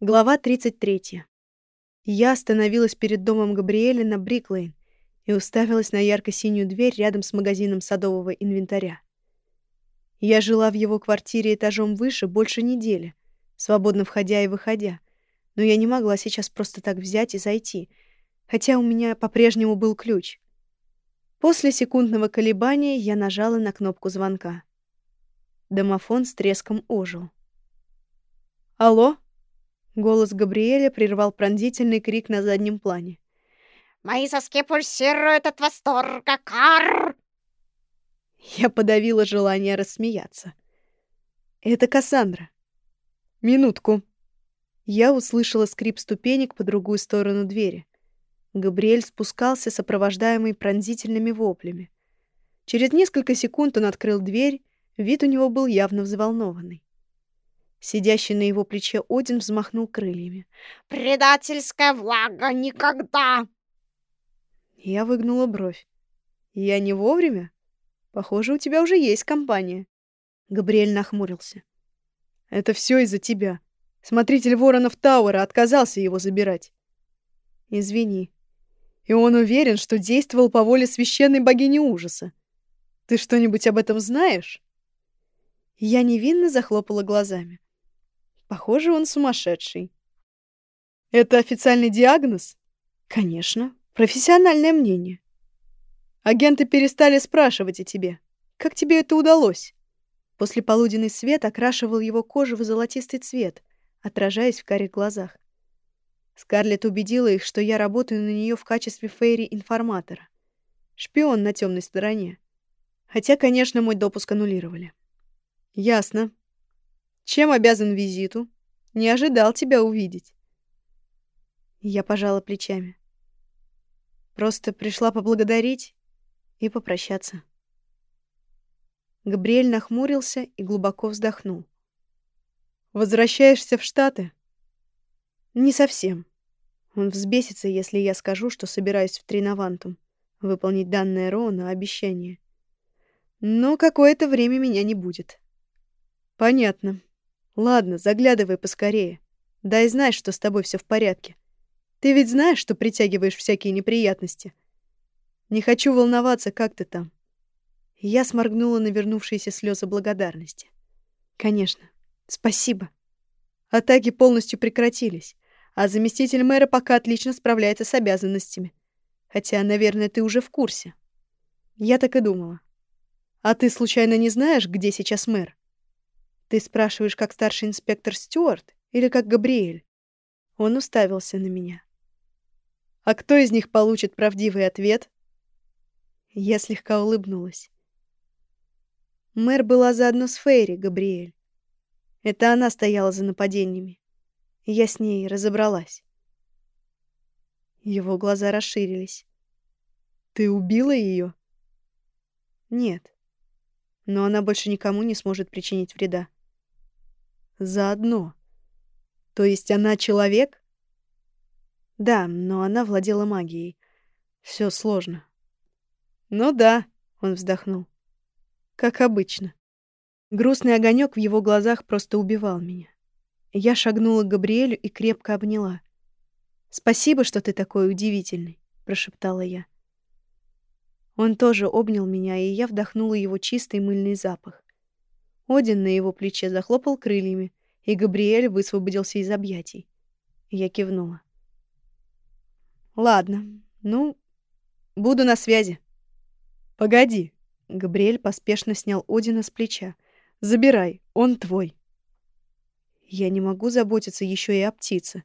Глава 33. Я остановилась перед домом Габриэля на Бриклейн и уставилась на ярко-синюю дверь рядом с магазином садового инвентаря. Я жила в его квартире этажом выше больше недели, свободно входя и выходя, но я не могла сейчас просто так взять и зайти, хотя у меня по-прежнему был ключ. После секундного колебания я нажала на кнопку звонка. Домофон с треском ожил. «Алло?» Голос Габриэля прервал пронзительный крик на заднем плане. «Мои соски пульсируют от восторга, Кар!» Я подавила желание рассмеяться. «Это Кассандра. Минутку». Я услышала скрип ступенек по другую сторону двери. Габриэль спускался, сопровождаемый пронзительными воплями. Через несколько секунд он открыл дверь, вид у него был явно взволнованный. Сидящий на его плече Один взмахнул крыльями. «Предательская влага! Никогда!» Я выгнула бровь. «Я не вовремя? Похоже, у тебя уже есть компания». Габриэль нахмурился. «Это все из-за тебя. Смотритель Воронов Тауэра отказался его забирать». «Извини. И он уверен, что действовал по воле священной богини ужаса. Ты что-нибудь об этом знаешь?» Я невинно захлопала глазами. Похоже, он сумасшедший. Это официальный диагноз? Конечно. Профессиональное мнение. Агенты перестали спрашивать о тебе. Как тебе это удалось? После полуденный свет окрашивал его кожу в золотистый цвет, отражаясь в карих глазах. Скарлетт убедила их, что я работаю на нее в качестве Фейри-информатора. Шпион на темной стороне. Хотя, конечно, мой допуск аннулировали. Ясно. Чем обязан визиту? Не ожидал тебя увидеть. Я пожала плечами. Просто пришла поблагодарить и попрощаться. Габриэль нахмурился и глубоко вздохнул. «Возвращаешься в Штаты?» «Не совсем. Он взбесится, если я скажу, что собираюсь в Тринавантум, выполнить данное Роуна обещание. Но какое-то время меня не будет». «Понятно. Ладно, заглядывай поскорее. Дай знать, что с тобой все в порядке. Ты ведь знаешь, что притягиваешь всякие неприятности. Не хочу волноваться, как ты там. Я сморгнула на вернувшиеся слезы благодарности. Конечно. Спасибо. Атаки полностью прекратились, а заместитель мэра пока отлично справляется с обязанностями. Хотя, наверное, ты уже в курсе. Я так и думала. А ты случайно не знаешь, где сейчас мэр? Ты спрашиваешь, как старший инспектор Стюарт или как Габриэль? Он уставился на меня. А кто из них получит правдивый ответ? Я слегка улыбнулась. Мэр была заодно с Фейри, Габриэль. Это она стояла за нападениями. Я с ней разобралась. Его глаза расширились. Ты убила ее? Нет. Но она больше никому не сможет причинить вреда. Заодно. То есть она человек? Да, но она владела магией. Все сложно. Ну да, он вздохнул. Как обычно. Грустный огонек в его глазах просто убивал меня. Я шагнула к Габриэлю и крепко обняла. «Спасибо, что ты такой удивительный», — прошептала я. Он тоже обнял меня, и я вдохнула его чистый мыльный запах. Один на его плече захлопал крыльями, и Габриэль высвободился из объятий. Я кивнула. «Ладно, ну, буду на связи». «Погоди», — Габриэль поспешно снял Одина с плеча. «Забирай, он твой». «Я не могу заботиться еще и о птице».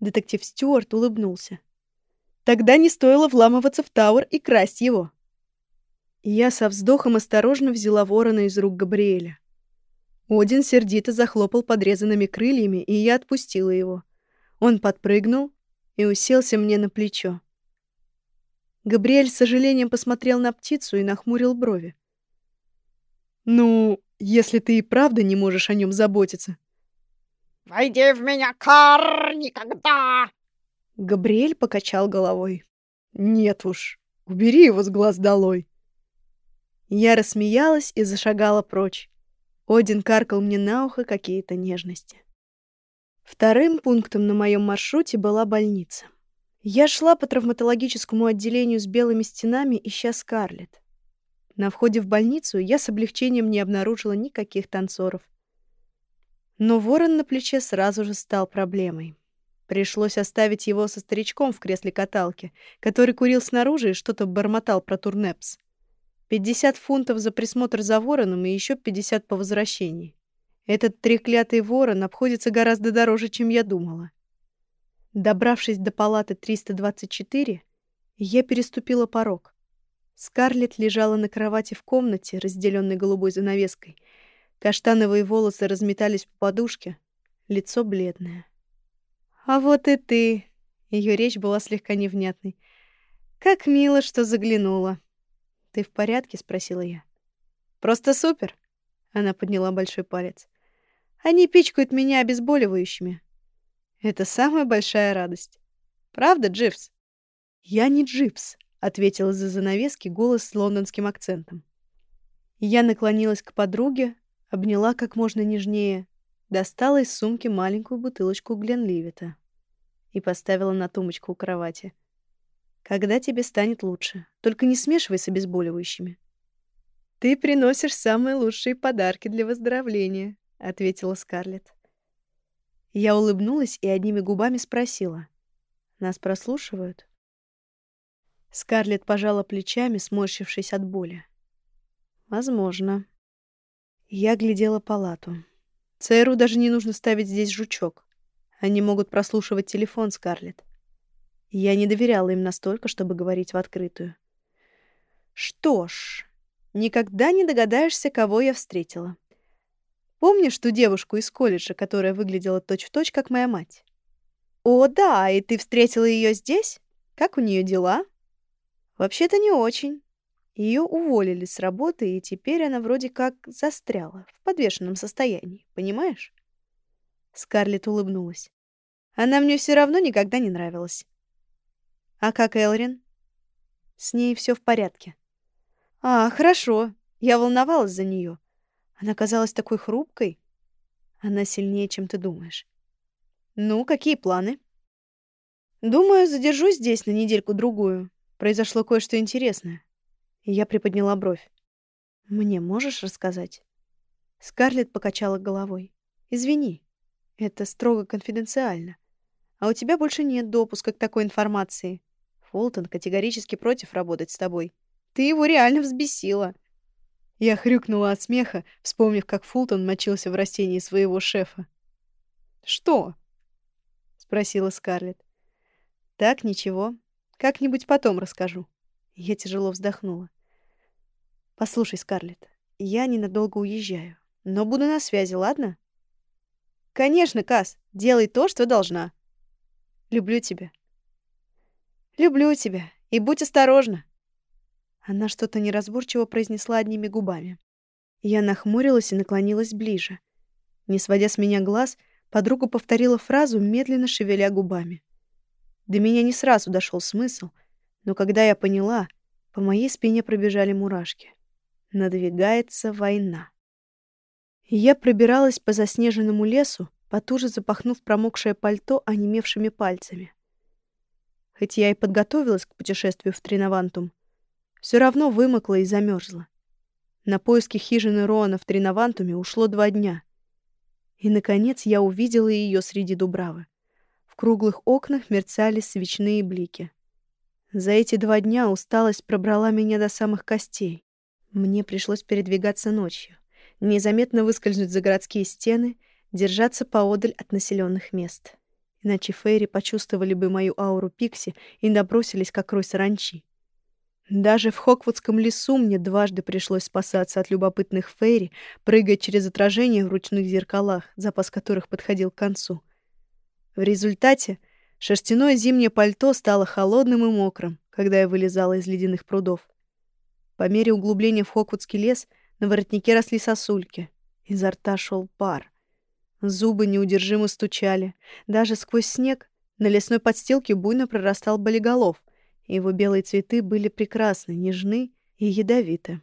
Детектив Стюарт улыбнулся. «Тогда не стоило вламываться в Тауэр и красть его». Я со вздохом осторожно взяла ворона из рук Габриэля. Один сердито захлопал подрезанными крыльями, и я отпустила его. Он подпрыгнул и уселся мне на плечо. Габриэль с сожалением посмотрел на птицу и нахмурил брови. «Ну, если ты и правда не можешь о нем заботиться». «Войди в меня, Кар, никогда!» Габриэль покачал головой. «Нет уж, убери его с глаз долой». Я рассмеялась и зашагала прочь. Один каркал мне на ухо какие-то нежности. Вторым пунктом на моем маршруте была больница. Я шла по травматологическому отделению с белыми стенами, ища Скарлетт. На входе в больницу я с облегчением не обнаружила никаких танцоров. Но ворон на плече сразу же стал проблемой. Пришлось оставить его со старичком в кресле каталки, который курил снаружи и что-то бормотал про турнепс. 50 фунтов за присмотр за вороном и еще 50 по возвращении. Этот треклятый ворон обходится гораздо дороже, чем я думала. Добравшись до палаты 324, я переступила порог. Скарлетт лежала на кровати в комнате, разделенной голубой занавеской. Каштановые волосы разметались по подушке, лицо бледное. «А вот и ты!» Ее речь была слегка невнятной. «Как мило, что заглянула!» «Ты в порядке?» — спросила я. «Просто супер!» Она подняла большой палец. «Они пичкают меня обезболивающими. Это самая большая радость. Правда, Дживс? Я не Дживс, ответил из-за занавески голос с лондонским акцентом. Я наклонилась к подруге, обняла как можно нежнее, достала из сумки маленькую бутылочку Гленливита и поставила на тумбочку у кровати. Когда тебе станет лучше, только не смешивай с обезболивающими. Ты приносишь самые лучшие подарки для выздоровления, ответила Скарлетт. Я улыбнулась и одними губами спросила. «Нас прослушивают?» Скарлетт пожала плечами, сморщившись от боли. «Возможно». Я глядела палату. ЦРУ даже не нужно ставить здесь жучок. Они могут прослушивать телефон Скарлетт. Я не доверяла им настолько, чтобы говорить в открытую. Что ж, никогда не догадаешься, кого я встретила. Помнишь ту девушку из колледжа, которая выглядела точь-в-точь, -точь, как моя мать? О, да, и ты встретила ее здесь? Как у нее дела? Вообще-то не очень. Ее уволили с работы, и теперь она вроде как застряла, в подвешенном состоянии, понимаешь? Скарлетт улыбнулась. Она мне все равно никогда не нравилась. А как Элрин? С ней все в порядке. А, хорошо. Я волновалась за нее. Она казалась такой хрупкой. Она сильнее, чем ты думаешь. Ну, какие планы? Думаю, задержусь здесь на недельку-другую. Произошло кое-что интересное. Я приподняла бровь. Мне можешь рассказать? Скарлетт покачала головой. Извини, это строго конфиденциально. А у тебя больше нет допуска к такой информации. Фултон категорически против работать с тобой. Ты его реально взбесила. Я хрюкнула от смеха, вспомнив, как Фултон мочился в растении своего шефа. «Что?» — спросила Скарлетт. «Так, ничего. Как-нибудь потом расскажу». Я тяжело вздохнула. «Послушай, Скарлетт, я ненадолго уезжаю, но буду на связи, ладно?» «Конечно, Кас, делай то, что должна. Люблю тебя». «Люблю тебя, и будь осторожна». Она что-то неразборчиво произнесла одними губами. Я нахмурилась и наклонилась ближе. Не сводя с меня глаз, подруга повторила фразу, медленно шевеля губами. До меня не сразу дошел смысл, но когда я поняла, по моей спине пробежали мурашки. Надвигается война. я пробиралась по заснеженному лесу, потуже запахнув промокшее пальто онемевшими пальцами. Хоть я и подготовилась к путешествию в Тринавантум, все равно вымокла и замерзла. На поиски хижины Роана в Тринавантуме ушло два дня. И, наконец, я увидела ее среди дубравы. В круглых окнах мерцали свечные блики. За эти два дня усталость пробрала меня до самых костей. Мне пришлось передвигаться ночью, незаметно выскользнуть за городские стены, держаться поодаль от населенных мест. Иначе Фейри почувствовали бы мою ауру Пикси и набросились, как рой саранчи. Даже в Хоквудском лесу мне дважды пришлось спасаться от любопытных фейри, прыгая через отражения в ручных зеркалах, запас которых подходил к концу. В результате шерстяное зимнее пальто стало холодным и мокрым, когда я вылезала из ледяных прудов. По мере углубления в Хоквудский лес на воротнике росли сосульки. Изо рта шел пар. Зубы неудержимо стучали. Даже сквозь снег на лесной подстилке буйно прорастал болиголов — его белые цветы были прекрасны, нежны и ядовиты.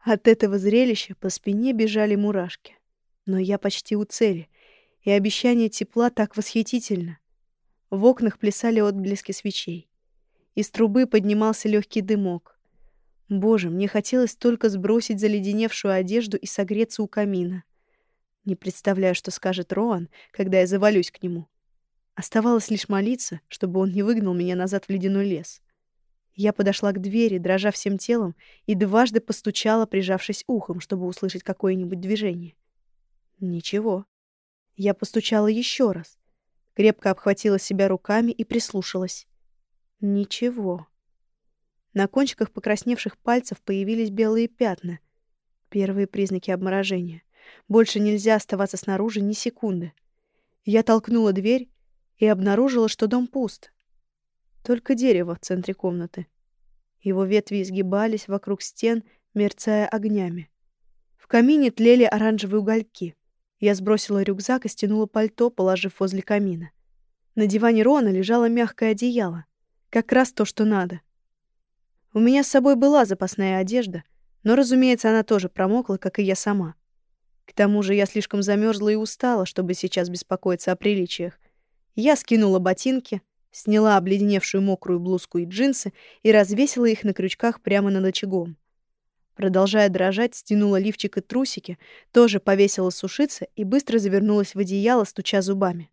От этого зрелища по спине бежали мурашки. Но я почти у цели, И обещание тепла так восхитительно. В окнах плясали отблески свечей. Из трубы поднимался легкий дымок. Боже, мне хотелось только сбросить заледеневшую одежду и согреться у камина. Не представляю, что скажет Роан, когда я завалюсь к нему. Оставалось лишь молиться, чтобы он не выгнал меня назад в ледяной лес. Я подошла к двери, дрожа всем телом, и дважды постучала, прижавшись ухом, чтобы услышать какое-нибудь движение. Ничего. Я постучала еще раз. Крепко обхватила себя руками и прислушалась. Ничего. На кончиках покрасневших пальцев появились белые пятна. Первые признаки обморожения. Больше нельзя оставаться снаружи ни секунды. Я толкнула дверь и обнаружила, что дом пуст. Только дерево в центре комнаты. Его ветви изгибались вокруг стен, мерцая огнями. В камине тлели оранжевые угольки. Я сбросила рюкзак и стянула пальто, положив возле камина. На диване Рона лежало мягкое одеяло. Как раз то, что надо. У меня с собой была запасная одежда, но, разумеется, она тоже промокла, как и я сама. К тому же я слишком замерзла и устала, чтобы сейчас беспокоиться о приличиях. Я скинула ботинки, сняла обледеневшую мокрую блузку и джинсы и развесила их на крючках прямо над очагом. Продолжая дрожать, стянула лифчик и трусики, тоже повесила сушиться и быстро завернулась в одеяло, стуча зубами.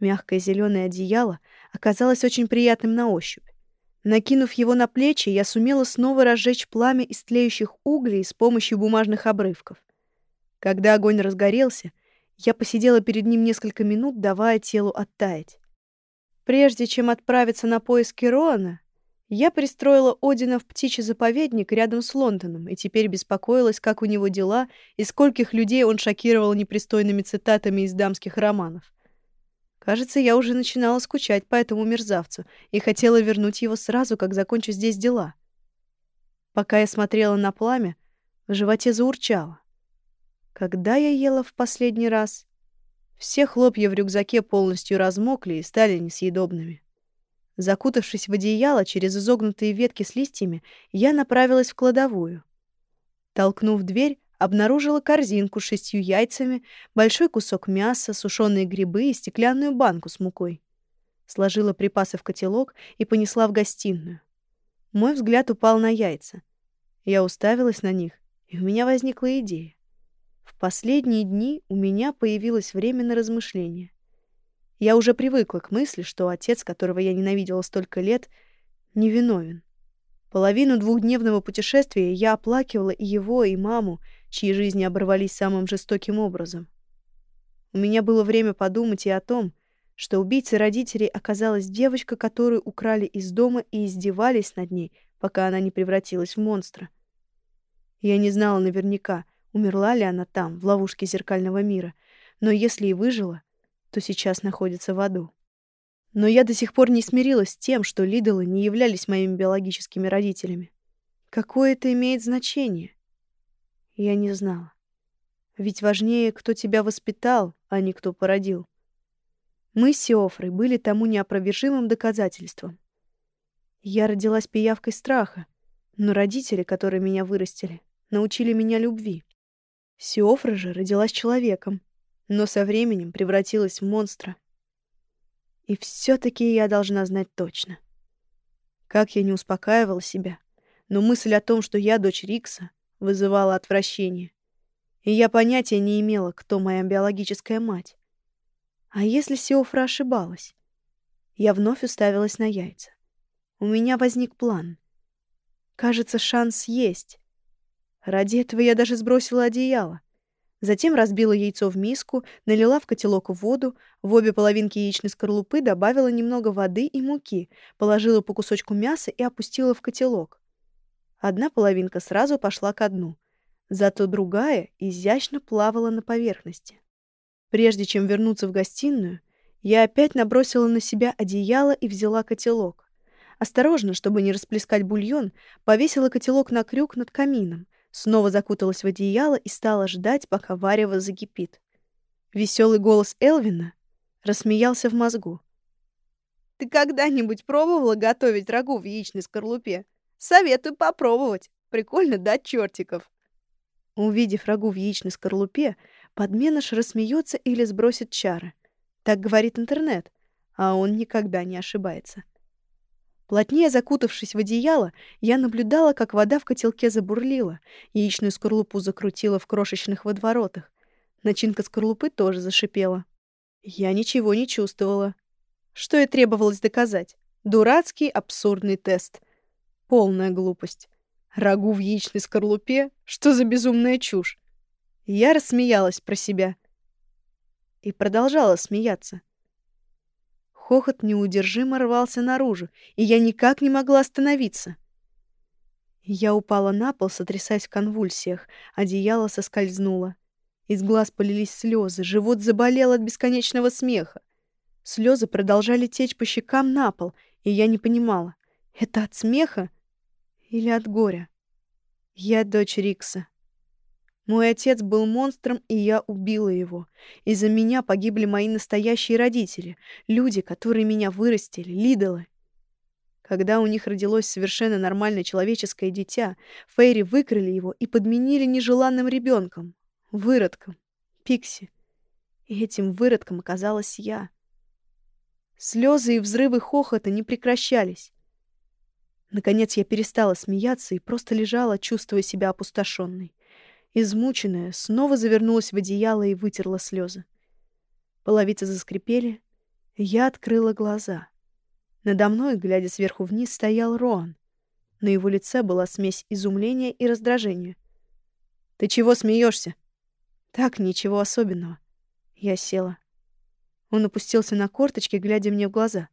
Мягкое зеленое одеяло оказалось очень приятным на ощупь. Накинув его на плечи, я сумела снова разжечь пламя из тлеющих углей с помощью бумажных обрывков. Когда огонь разгорелся, я посидела перед ним несколько минут, давая телу оттаять. Прежде чем отправиться на поиски Роана, я пристроила Одина в птичий заповедник рядом с Лондоном и теперь беспокоилась, как у него дела и скольких людей он шокировал непристойными цитатами из дамских романов. Кажется, я уже начинала скучать по этому мерзавцу и хотела вернуть его сразу, как закончу здесь дела. Пока я смотрела на пламя, в животе заурчало. Когда я ела в последний раз? Все хлопья в рюкзаке полностью размокли и стали несъедобными. Закутавшись в одеяло через изогнутые ветки с листьями, я направилась в кладовую. Толкнув дверь, обнаружила корзинку с шестью яйцами, большой кусок мяса, сушеные грибы и стеклянную банку с мукой. Сложила припасы в котелок и понесла в гостиную. Мой взгляд упал на яйца. Я уставилась на них, и у меня возникла идея. Последние дни у меня появилось время на размышления. Я уже привыкла к мысли, что отец, которого я ненавидела столько лет, невиновен. Половину двухдневного путешествия я оплакивала и его, и маму, чьи жизни оборвались самым жестоким образом. У меня было время подумать и о том, что убийцей родителей оказалась девочка, которую украли из дома и издевались над ней, пока она не превратилась в монстра. Я не знала наверняка, Умерла ли она там, в ловушке зеркального мира? Но если и выжила, то сейчас находится в аду. Но я до сих пор не смирилась с тем, что Лидолы не являлись моими биологическими родителями. Какое это имеет значение? Я не знала. Ведь важнее, кто тебя воспитал, а не кто породил. Мы с Сиофрой были тому неопровержимым доказательством. Я родилась пиявкой страха, но родители, которые меня вырастили, научили меня любви. Сиофра же родилась человеком, но со временем превратилась в монстра. И все-таки я должна знать точно. Как я не успокаивала себя, но мысль о том, что я дочь Рикса, вызывала отвращение. И я понятия не имела, кто моя биологическая мать. А если Сиофра ошибалась? Я вновь уставилась на яйца. У меня возник план. Кажется, шанс есть. Ради этого я даже сбросила одеяло. Затем разбила яйцо в миску, налила в котелок воду, в обе половинки яичной скорлупы добавила немного воды и муки, положила по кусочку мяса и опустила в котелок. Одна половинка сразу пошла ко дну, зато другая изящно плавала на поверхности. Прежде чем вернуться в гостиную, я опять набросила на себя одеяло и взяла котелок. Осторожно, чтобы не расплескать бульон, повесила котелок на крюк над камином, снова закуталась в одеяло и стала ждать, пока варево закипит. Веселый голос Элвина рассмеялся в мозгу. «Ты когда-нибудь пробовала готовить рагу в яичной скорлупе? Советую попробовать. Прикольно до чертиков!» Увидев рагу в яичной скорлупе, Подменыш рассмеется или сбросит чары. Так говорит интернет, а он никогда не ошибается. Плотнее закутавшись в одеяло, я наблюдала, как вода в котелке забурлила, яичную скорлупу закрутила в крошечных водоворотах. Начинка скорлупы тоже зашипела. Я ничего не чувствовала. Что и требовалось доказать. Дурацкий, абсурдный тест. Полная глупость. Рагу в яичной скорлупе? Что за безумная чушь? Я рассмеялась про себя. И продолжала смеяться. Хохот неудержимо рвался наружу, и я никак не могла остановиться. Я упала на пол, сотрясаясь в конвульсиях, одеяло соскользнуло. Из глаз полились слезы, живот заболел от бесконечного смеха. Слезы продолжали течь по щекам на пол, и я не понимала, это от смеха или от горя. Я дочь Рикса. Мой отец был монстром, и я убила его. Из-за меня погибли мои настоящие родители, люди, которые меня вырастили, лидолы. Когда у них родилось совершенно нормальное человеческое дитя, Фейри выкрали его и подменили нежеланным ребенком, выродком, Пикси. И этим выродком оказалась я. Слезы и взрывы хохота не прекращались. Наконец я перестала смеяться и просто лежала, чувствуя себя опустошенной. Измученная, снова завернулась в одеяло и вытерла слезы. Половицы заскрипели. Я открыла глаза. Надо мной, глядя сверху вниз, стоял Роан. На его лице была смесь изумления и раздражения. «Ты чего смеешься? «Так, ничего особенного». Я села. Он опустился на корточки, глядя мне в глаза.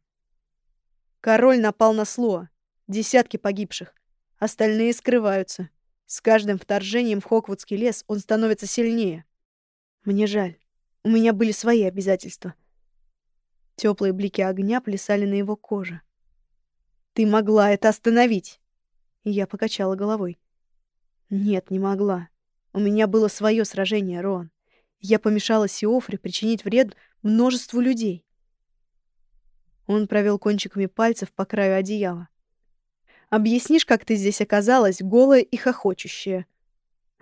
«Король напал на Слоа. Десятки погибших. Остальные скрываются. С каждым вторжением в Хоквудский лес он становится сильнее. Мне жаль. У меня были свои обязательства. Теплые блики огня плясали на его коже. Ты могла это остановить. Я покачала головой. Нет, не могла. У меня было свое сражение, Рон. Я помешала Сиофре причинить вред множеству людей. Он провел кончиками пальцев по краю одеяла. Объяснишь, как ты здесь оказалась, голая и хохочущая?»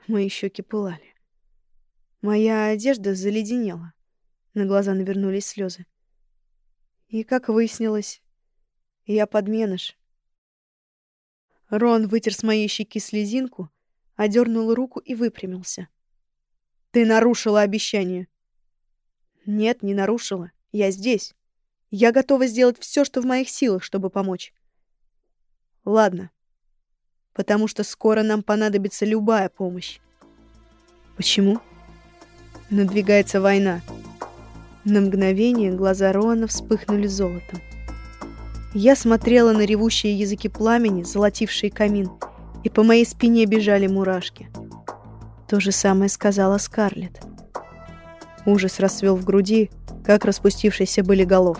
Мои щеки пылали. Моя одежда заледенела. На глаза навернулись слезы. И, как выяснилось, я подменыш. Рон вытер с моей щеки слезинку, одернул руку и выпрямился. «Ты нарушила обещание!» «Нет, не нарушила. Я здесь. Я готова сделать все, что в моих силах, чтобы помочь. Ладно. Потому что скоро нам понадобится любая помощь. Почему? Надвигается война. На мгновение глаза Роана вспыхнули золотом. Я смотрела на ревущие языки пламени, золотившие камин, и по моей спине бежали мурашки. То же самое сказала Скарлетт. Ужас расцвел в груди, как распустившийся были голов.